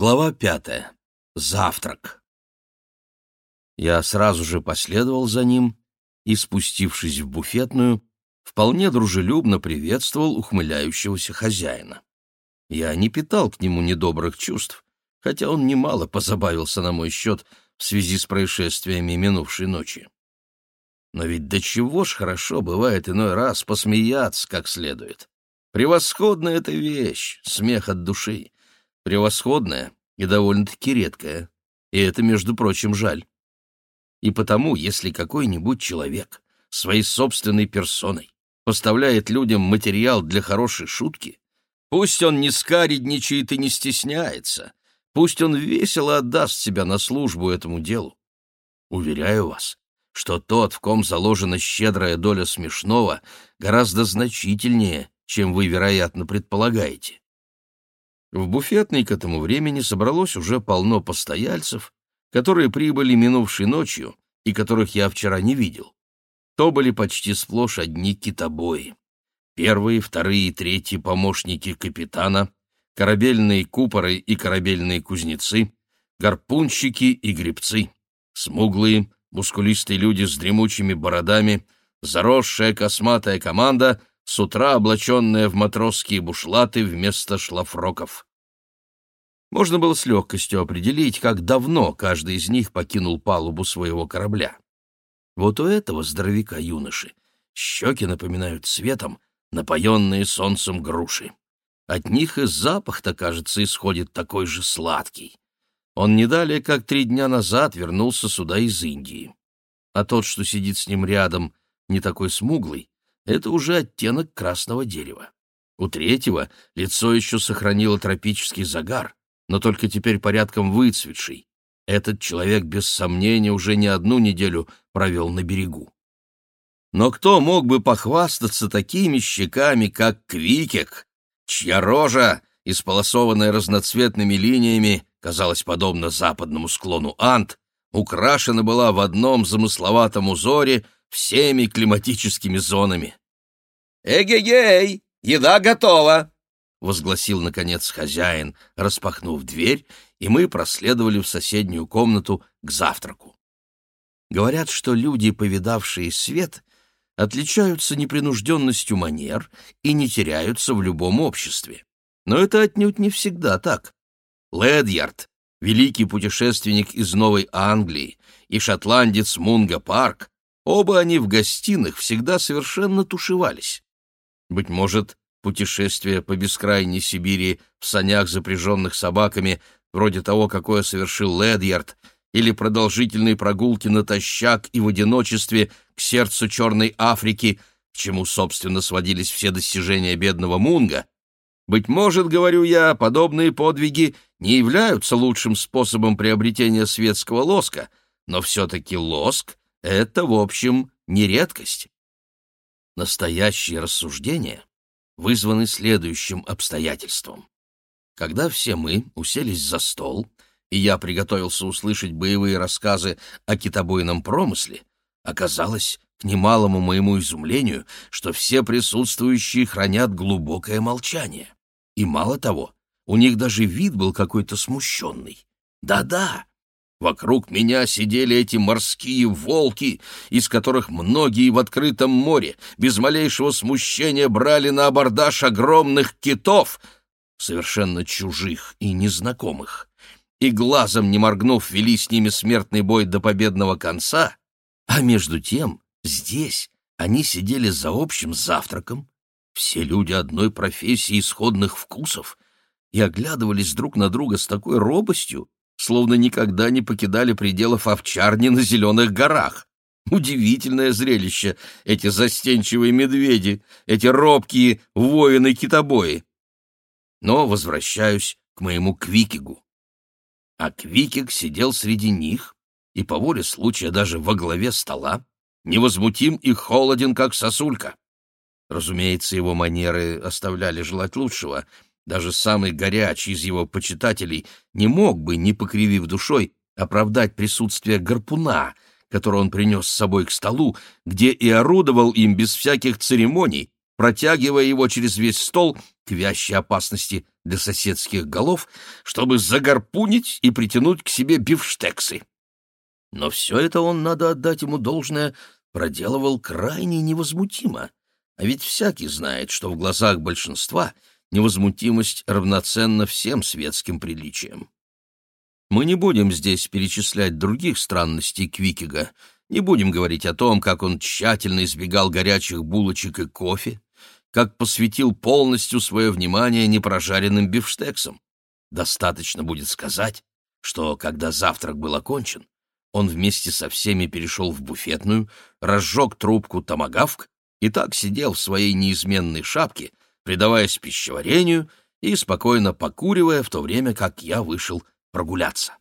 Глава пятая. Завтрак. Я сразу же последовал за ним и, спустившись в буфетную, вполне дружелюбно приветствовал ухмыляющегося хозяина. Я не питал к нему недобрых чувств, хотя он немало позабавился на мой счет в связи с происшествиями минувшей ночи. Но ведь до чего ж хорошо бывает иной раз посмеяться как следует. Превосходная эта вещь, смех от души превосходная и довольно-таки редкая, и это, между прочим, жаль. И потому, если какой-нибудь человек своей собственной персоной поставляет людям материал для хорошей шутки, пусть он не скаредничает и не стесняется, пусть он весело отдаст себя на службу этому делу. Уверяю вас, что тот, в ком заложена щедрая доля смешного, гораздо значительнее, чем вы, вероятно, предполагаете. В буфетной к этому времени собралось уже полно постояльцев, которые прибыли минувшей ночью и которых я вчера не видел. То были почти сплошь одни китобои. Первые, вторые и третьи помощники капитана, корабельные купоры и корабельные кузнецы, гарпунщики и гребцы, смуглые, мускулистые люди с дремучими бородами, заросшая косматая команда с утра облаченная в матросские бушлаты вместо шлафроков. Можно было с легкостью определить, как давно каждый из них покинул палубу своего корабля. Вот у этого здоровяка юноши щеки напоминают цветом напоенные солнцем груши. От них и запах-то, кажется, исходит такой же сладкий. Он не далее, как три дня назад, вернулся сюда из Индии. А тот, что сидит с ним рядом, не такой смуглый, это уже оттенок красного дерева. У третьего лицо еще сохранило тропический загар, но только теперь порядком выцветший. Этот человек, без сомнения, уже не одну неделю провел на берегу. Но кто мог бы похвастаться такими щеками, как Квикек, чья рожа, исполосованная разноцветными линиями, казалась подобно западному склону Ант, украшена была в одном замысловатом узоре всеми климатическими зонами. «Эгегей, еда готова!» — возгласил, наконец, хозяин, распахнув дверь, и мы проследовали в соседнюю комнату к завтраку. Говорят, что люди, повидавшие свет, отличаются непринужденностью манер и не теряются в любом обществе. Но это отнюдь не всегда так. Ледьярд, великий путешественник из Новой Англии, и шотландец Мунга Парк, оба они в гостиных всегда совершенно тушевались. Быть может, путешествие по бескрайней Сибири в санях, запряженных собаками, вроде того, какое совершил Ледьярд, или продолжительные прогулки натощак и в одиночестве к сердцу Черной Африки, к чему, собственно, сводились все достижения бедного Мунга, быть может, говорю я, подобные подвиги не являются лучшим способом приобретения светского лоска, но все-таки лоск — это, в общем, не редкость. Настоящие рассуждения вызваны следующим обстоятельством. Когда все мы уселись за стол, и я приготовился услышать боевые рассказы о китобойном промысле, оказалось, к немалому моему изумлению, что все присутствующие хранят глубокое молчание. И мало того, у них даже вид был какой-то смущенный. Да-да, Вокруг меня сидели эти морские волки, из которых многие в открытом море без малейшего смущения брали на абордаж огромных китов, совершенно чужих и незнакомых, и глазом не моргнув вели с ними смертный бой до победного конца, а между тем здесь они сидели за общим завтраком, все люди одной профессии и сходных вкусов, и оглядывались друг на друга с такой робостью, словно никогда не покидали пределов овчарни на Зеленых горах. Удивительное зрелище, эти застенчивые медведи, эти робкие воины-китобои. Но возвращаюсь к моему Квикигу. А Квикиг сидел среди них, и по воле случая даже во главе стола, невозмутим и холоден, как сосулька. Разумеется, его манеры оставляли желать лучшего — даже самый горячий из его почитателей не мог бы, не покривив душой, оправдать присутствие гарпуна, который он принес с собой к столу, где и орудовал им без всяких церемоний, протягивая его через весь стол к вящей опасности для соседских голов, чтобы загорпунить и притянуть к себе бифштексы. Но все это он, надо отдать ему должное, проделывал крайне невозмутимо. А ведь всякий знает, что в глазах большинства невозмутимость равноценна всем светским приличиям. Мы не будем здесь перечислять других странностей Квикига, не будем говорить о том, как он тщательно избегал горячих булочек и кофе, как посвятил полностью свое внимание непрожаренным бифштексам. Достаточно будет сказать, что, когда завтрак был окончен, он вместе со всеми перешел в буфетную, разжег трубку томагавк и так сидел в своей неизменной шапке, предаваясь пищеварению и спокойно покуривая, в то время как я вышел прогуляться.